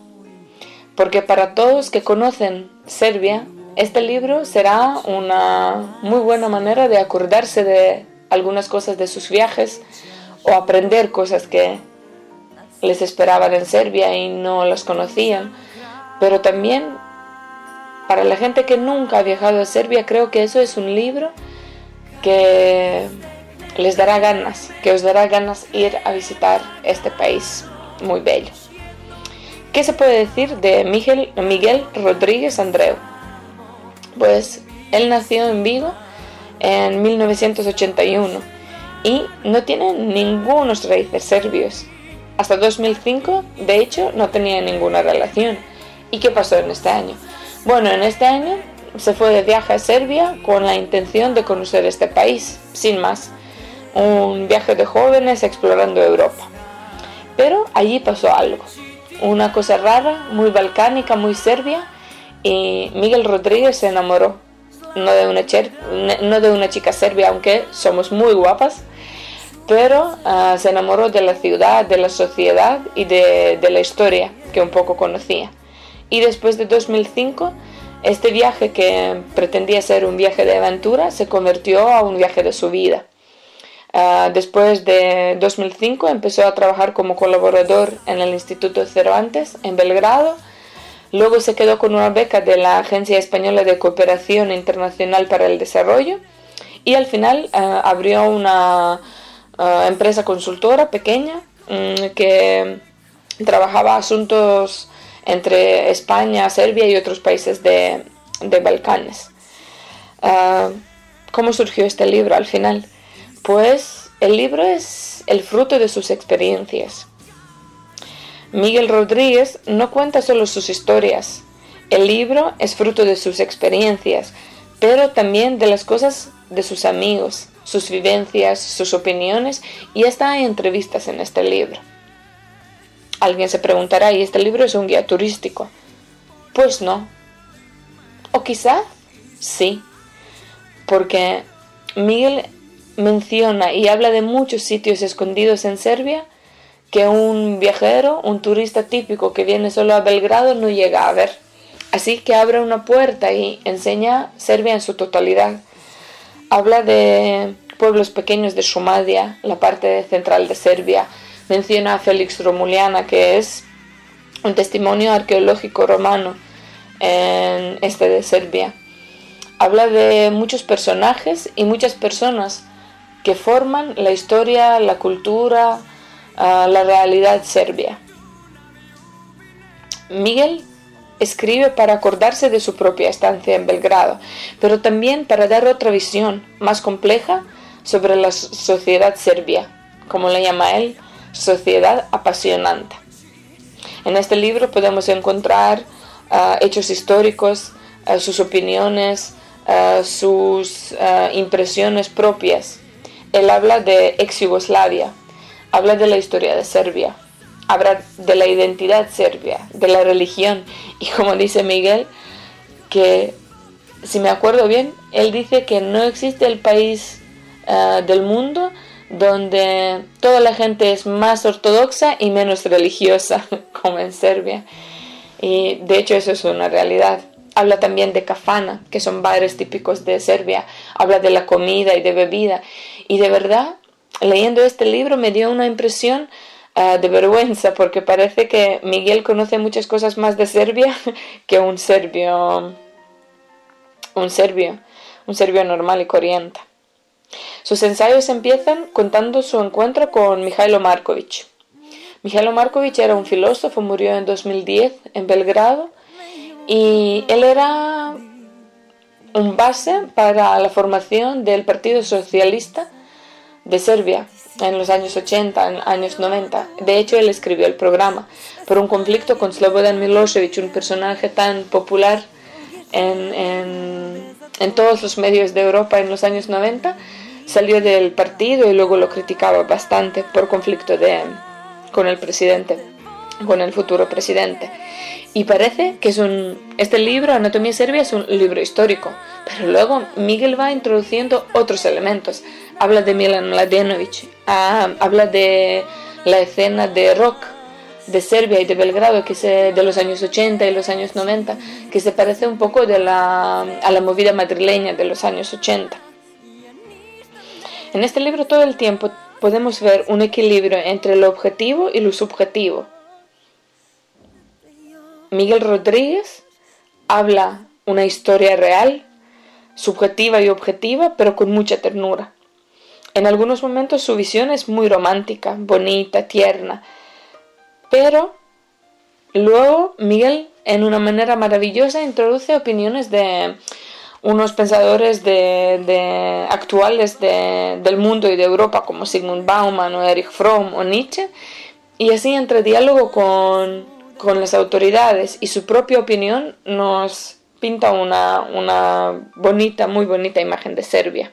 Speaker 7: Porque para todos que conocen Serbia, este libro será una muy buena manera de acordarse de algunas cosas de sus viajes o aprender cosas que les esperaban en Serbia y no las conocían. Pero también para la gente que nunca ha viajado a Serbia, creo que eso es un libro que les dará ganas, que os dará ganas ir a visitar este país muy bello. ¿Qué se puede decir de Miguel, Miguel Rodríguez Andreu? Pues él nació en Vigo en 1981 y no tiene ningunos raíces serbios. Hasta 2005, de hecho, no tenía ninguna relación. ¿Y qué pasó en este año? Bueno, en este año se fue de viaje a Serbia con la intención de conocer este país, sin más. Un viaje de jóvenes explorando Europa. Pero allí pasó algo. Una cosa rara, muy balcánica, muy serbia. Y Miguel Rodríguez se enamoró. No de una, no de una chica serbia, aunque somos muy guapas. Pero ah, se enamoró de la ciudad, de la sociedad y de, de la historia que un poco conocía. Y después de 2005, este viaje que pretendía ser un viaje de aventura se convirtió a un viaje de su vida. Ah, después de 2005 empezó a trabajar como colaborador en el Instituto Cervantes en Belgrado. Luego se quedó con una beca de la Agencia Española de Cooperación Internacional para el Desarrollo y al final ah, abrió una ah, empresa consultora pequeña mm, que trabajaba asuntos entre España, Serbia y otros países de, de Balcanes. Ah, ¿Cómo surgió este libro al final? Pues el libro es el fruto de sus experiencias. Miguel Rodríguez no cuenta solo sus historias. El libro es fruto de sus experiencias, pero también de las cosas de sus amigos, sus vivencias, sus opiniones y hasta hay entrevistas en este libro. Alguien se preguntará, ¿y este libro es un guía turístico? Pues no. O quizá sí, porque Miguel menciona y habla de muchos sitios escondidos en Serbia que un viajero, un turista típico que viene solo a Belgrado no llega a ver. Así que abre una puerta y enseña Serbia en su totalidad. Habla de pueblos pequeños de Sumadia, la parte central de Serbia. Menciona a Félix Romuliana, que es un testimonio arqueológico romano en este de Serbia. Habla de muchos personajes y muchas personas que forman la historia, la cultura, la realidad serbia. Miguel escribe para acordarse de su propia estancia en Belgrado, pero también para dar otra visión más compleja sobre la so- sociedad serbia, como la llama él, sociedad apasionante. En este libro podemos encontrar ah, hechos históricos, ah, sus opiniones, ah, sus impresiones propias. Él habla de ex Yugoslavia, habla de la historia de Serbia, habla de la identidad serbia, de la religión y como dice Miguel, que si me acuerdo bien, él dice que no existe el país ah, del mundo donde toda la gente es más ortodoxa y menos religiosa, (laughs) como en Serbia. Y de hecho eso es una realidad. Habla también de kafana, que son bares típicos de Serbia. Habla de la comida y de bebida. Y de verdad, leyendo este libro me dio una impresión ah, de vergüenza, porque parece que Miguel conoce muchas cosas más de Serbia (laughs) que un serbio, un serbio, un serbio normal y corriente. Sus ensayos empiezan contando su encuentro con Mijailo Markovic. Mijailo Markovic era un filósofo, murió en 2010 en Belgrado y él era un base para la formación del Partido Socialista de Serbia en los años 80, en años 90. De hecho, él escribió el programa por un conflicto con Slobodan Milosevic, un personaje tan popular en, en, todos los medios de Europa en los años 90. Salió del partido y luego lo criticaba bastante por conflicto de, con el presidente, con el futuro presidente. Y parece que es un, este libro, Anatomía Serbia, es un libro histórico, pero luego Miguel va introduciendo otros elementos. Habla de Milan Mladenovic, ah, habla de la escena de rock de Serbia y de Belgrado que se, de los años 80 y los años 90, que se parece un poco de la, a la movida madrileña de los años 80. En este libro todo el tiempo podemos ver un equilibrio entre lo objetivo y lo subjetivo. Miguel Rodríguez habla una historia real, subjetiva y objetiva, pero con mucha ternura. En algunos momentos su visión es muy romántica, bonita, tierna, pero luego Miguel, en una manera maravillosa, introduce opiniones de unos pensadores de, actuales de, del mundo y de Europa, como Sigmund Bauman o Erich Fromm o Nietzsche, y así entre diálogo con, con las autoridades y su propia opinión nos pinta una, una bonita, muy bonita imagen de Serbia.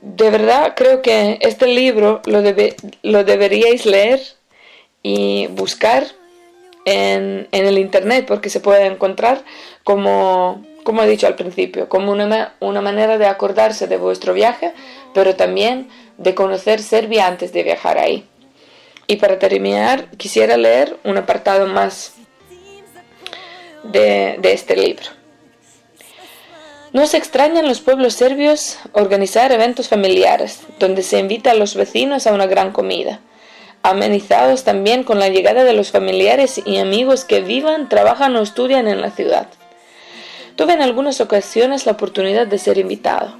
Speaker 7: De verdad creo que este libro lo, lo deberíais leer y buscar en, en, el internet porque se puede encontrar como, como he dicho al principio, como una, una manera de acordarse de vuestro viaje, pero también de conocer Serbia antes de viajar ahí. Y para terminar, quisiera leer un apartado más de, este libro. No se extrañan los pueblos serbios organizar eventos familiares, donde se invita a los vecinos a una gran comida, amenizados también con la llegada de los familiares y amigos que vivan, trabajan o estudian en la ciudad. Tuve en algunas ocasiones la oportunidad de ser invitado.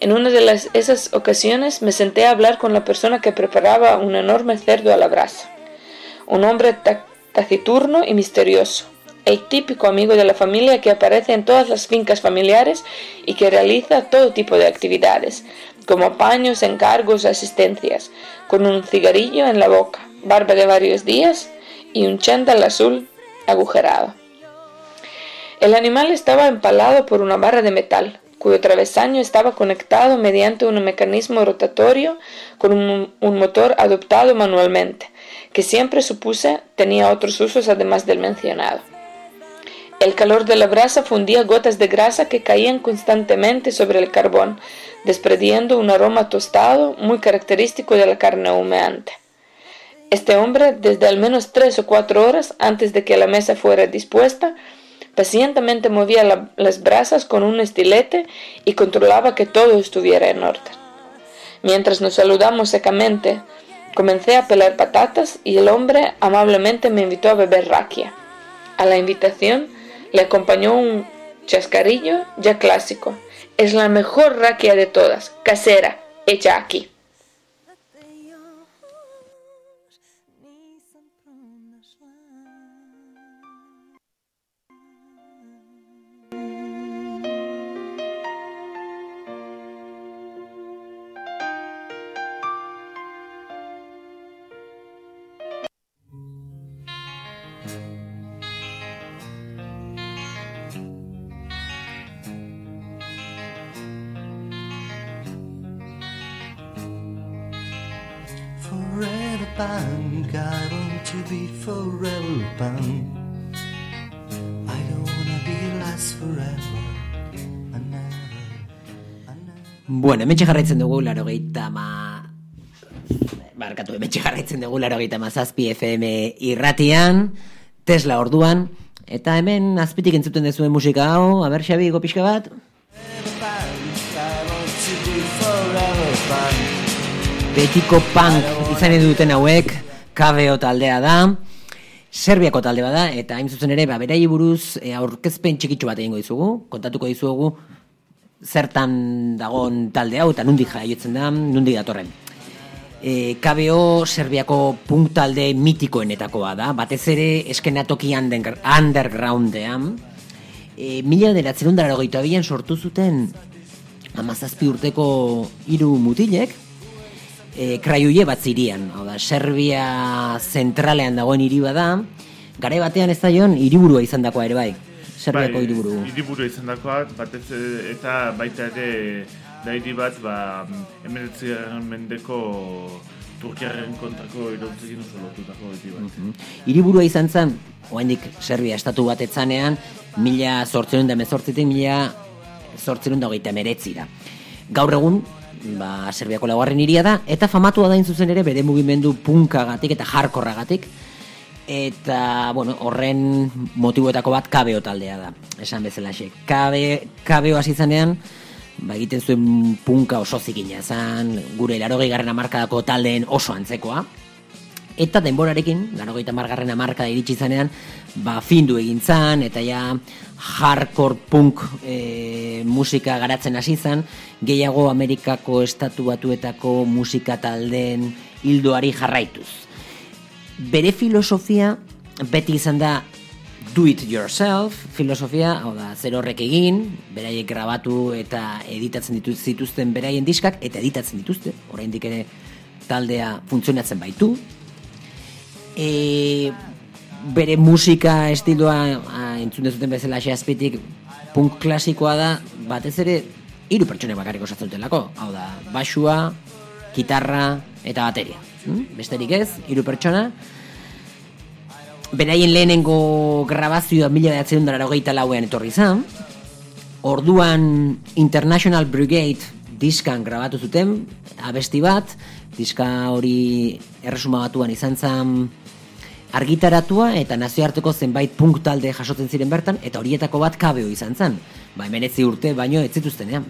Speaker 7: En una de las, esas ocasiones me senté a hablar con la persona que preparaba un enorme cerdo a la brasa. Un hombre taciturno y misterioso. El típico amigo de la familia que aparece en todas las fincas familiares y que realiza todo tipo de actividades, como paños, encargos, asistencias, con un cigarrillo en la boca, barba de varios días y un chándal azul agujerado. El animal estaba empalado por una barra de metal, cuyo travesaño estaba conectado mediante un mecanismo rotatorio con un, un motor adoptado manualmente, que siempre supuse tenía otros usos además del mencionado. El calor de la brasa fundía gotas de grasa que caían constantemente sobre el carbón, desprendiendo un aroma tostado muy característico de la carne humeante. Este hombre, desde al menos tres o cuatro horas antes de que la mesa fuera dispuesta, pacientemente movía la- las brasas con un estilete y controlaba que todo estuviera en orden. Mientras nos saludamos secamente, comencé a pelar patatas y el hombre amablemente me invitó a beber raquia. A la invitación le acompañó un chascarillo ya clásico. Es la mejor raquia de todas, casera, hecha aquí.
Speaker 1: Bueno, hemen jarraitzen dugu laro ma... Barkatu, hemen jarraitzen dugu laro ma zazpi FM irratian, Tesla orduan, eta hemen azpitik entzuten dezuen musika hau, aber Xabi, go pixka bat? Betiko punk izan duten hauek, KBO taldea da, Serbiako talde bada, eta hain zuzen ere, ba, berai buruz e, aurkezpen txikitsu bat egingo dizugu, kontatuko dizugu zertan dagon talde hau, eta nundik jaiotzen da, nundik datorren. E, KBO Serbiako punk talde mitikoenetakoa da, batez ere eskenatoki under, undergroundean. E, mila deratzen bian sortu zuten amazazpi urteko hiru mutilek, e, kraiuie bat zirian, hau da, Serbia zentralean dagoen hiri bada, gare batean ez zaion hiriburua izan dakoa ere bai, Serbiako hiriburu.
Speaker 3: Hiriburu izan dakoa, batez eta baita ere da hiri bat, ba, emeretziaren mendeko Turkiaren kontrako irautzekin oso lotutako hiri bat.
Speaker 1: Hiriburua izan zen, oendik Serbia estatu bat etzanean, mila zortzenun da mezortzitik, mila zortzenun da hogeita meretzira. Gaur egun, ba, Serbiako laugarren hiria da, eta famatua da zuzen ere bere mugimendu punkagatik eta jarkorragatik, eta, bueno, horren motibuetako bat KBO taldea da, esan bezala xe. KB, KBO hasi zanean, ba, egiten zuen punka oso zikina zan, gure larogei garren amarkadako taldeen oso antzekoa, eta denborarekin, larogeita margarren amarkada iritsi zanean, ba, findu egin zan, eta ja hardcore punk e, musika garatzen hasi zan, gehiago Amerikako estatu batuetako musika taldeen hildoari jarraituz. Bere filosofia beti izan da do it yourself filosofia, hau da, zer horrek egin, beraiek grabatu eta editatzen dituz zituzten beraien diskak, eta editatzen dituzte, oraindik ere taldea funtzionatzen baitu, e, bere musika estiloa entzun dezuten bezala azpitik punk klasikoa da batez ere hiru pertsone bakarrik osatzen dutelako. Hau da, basua, gitarra eta bateria besterik ez, hiru pertsona beraien lehenengo grabazioa mila behatzen dara hogeita lauean etorri zan orduan International Brigade diskan grabatu zuten abesti bat diska hori erresuma batuan izan zen argitaratua eta nazioarteko zenbait punk talde jasotzen ziren bertan eta horietako bat kabeo izan zen. Ba, emenetzi urte baino ez zituztenean.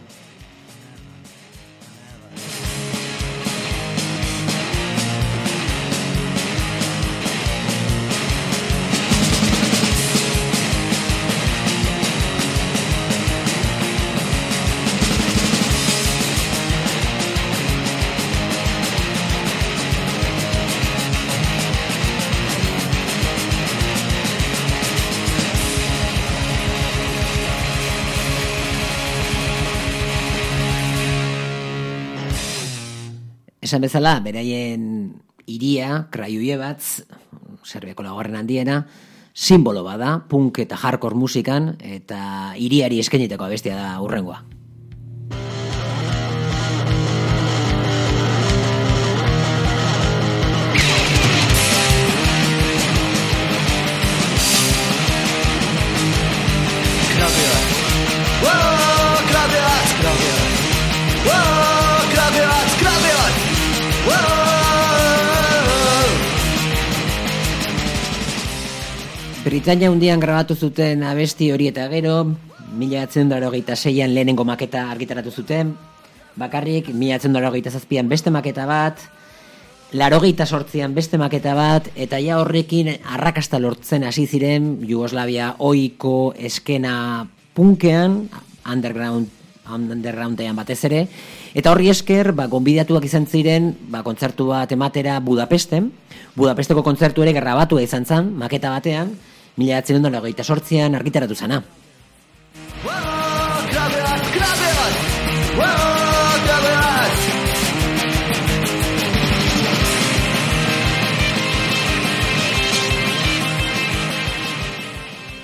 Speaker 1: Esan bezala, beraien iria, Krajujevatz, Serbiako laugarren handiena, simbolo bada, punk eta hardcore musikan, eta iriari eskainiteko abestia da urrengoa. Britania hundian grabatu zuten abesti hori eta gero, mila atzen seian lehenengo maketa argitaratu zuten, bakarrik mila atzen zazpian beste maketa bat, larogeita sortzian beste maketa bat, eta ja horrekin arrakasta lortzen hasi ziren Jugoslavia oiko eskena punkean, underground undergroundean batez ere, eta horri esker, ba, gonbidatuak izan ziren, ba, kontzertu bat ematera Budapesten, Budapesteko kontzertu ere grabatua izan zen, maketa batean, mila atzen argitaratu zana.
Speaker 8: Wow, krawiec, krawiec. Wow, krawiec.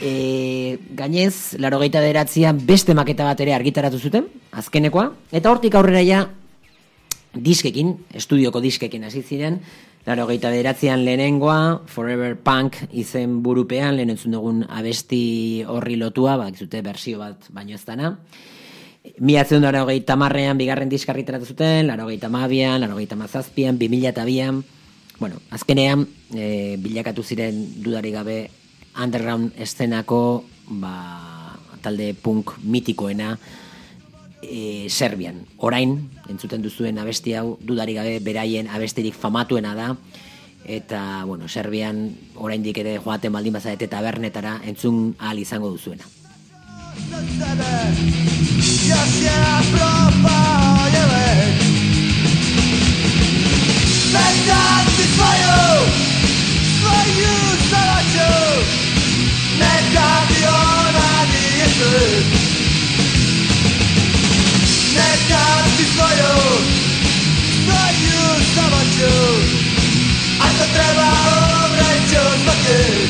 Speaker 1: E, gainez, larogeita deratzean beste maketa bat ere argitaratu zuten, azkenekoa, eta hortik aurrera ja diskekin, estudioko diskekin hasi ziren, larogeita deratzean lehenengoa, Forever Punk izen burupean, lehen entzun dugun abesti horri lotua, bak zute bersio bat baino ez dana. Mila zeuden larogeita marrean bigarren diska argitaratu zuten, larogeita mabian, larogeita mazazpian, bimila eta bian, bueno, azkenean, e, bilakatu ziren dudari gabe underground eszenako ba, talde punk mitikoena e, Serbian. Orain, entzuten duzuen abesti hau, dudari gabe beraien abestirik famatuena da, eta, bueno, Serbian oraindik ere joaten baldin bazarete tabernetara entzun ahal izango duzuena.
Speaker 8: Nie Yeah.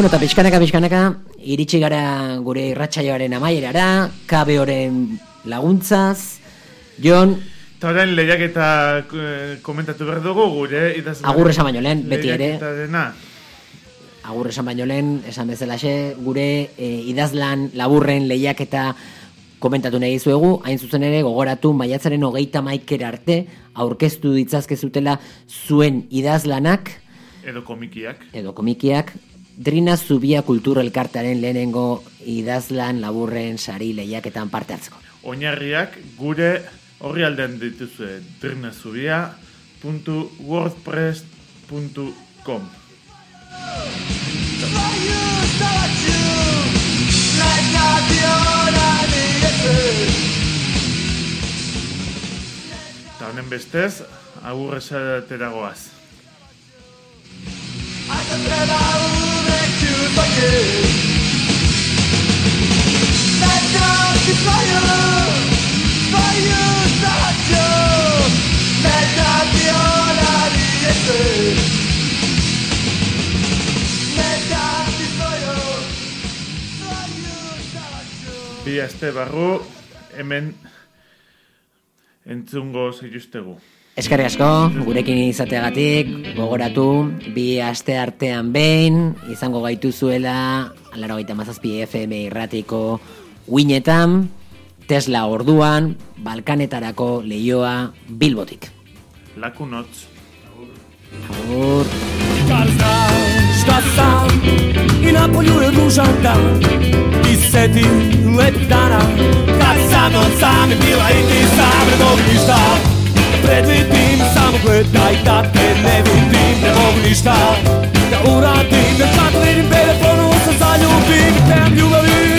Speaker 1: Bueno, eta pixkanaka, pixkanaka, iritsi gara gure irratsaioaren amaierara, kabeoren laguntzaz, Jon,
Speaker 3: Eta orain lehiak eta eh, komentatu behar dugu gure idazlan.
Speaker 1: Agur esan baino lehen, beti ere.
Speaker 3: Lehiaketarena.
Speaker 1: agur esan baino lehen, esan bezalaxe, gure e, idazlan laburren lehiaketa komentatu nahi dizuegu, hain zuzen ere gogoratu maiatzaren hogeita maikera arte aurkeztu ditzazkezutela zuen idazlanak
Speaker 3: Edo komikiak.
Speaker 1: edo komikiak Drina Zubia Kultur Elkartearen lehenengo idazlan laburren sari lehiaketan parte hartzeko.
Speaker 3: Oinarriak gure horri aldean dituzue drinazubia.wordpress.com
Speaker 8: nie jest
Speaker 3: Eta honen bestez, agur esatera goaz. Bi aste barru, hemen entzungo zeituztegu.
Speaker 1: Eskerri asko, gurekin izateagatik, gogoratu, bi aste artean behin, izango gaituzuela, alaro gaita mazazpi FM irratiko uinetan, Tesla orduan, Balkanetarako leioa Bilbotik.
Speaker 3: Lakunotz.
Speaker 1: Agur.
Speaker 4: Sam i na polu dużą dan I seti lepih dana Kad sa mnom sam je bila i ti sam ništa Predvidim samo gledaj da te ne vidim. Ne mogu ništa da uradim Jer kad vidim telefonu se zaljubim Te ljubavi.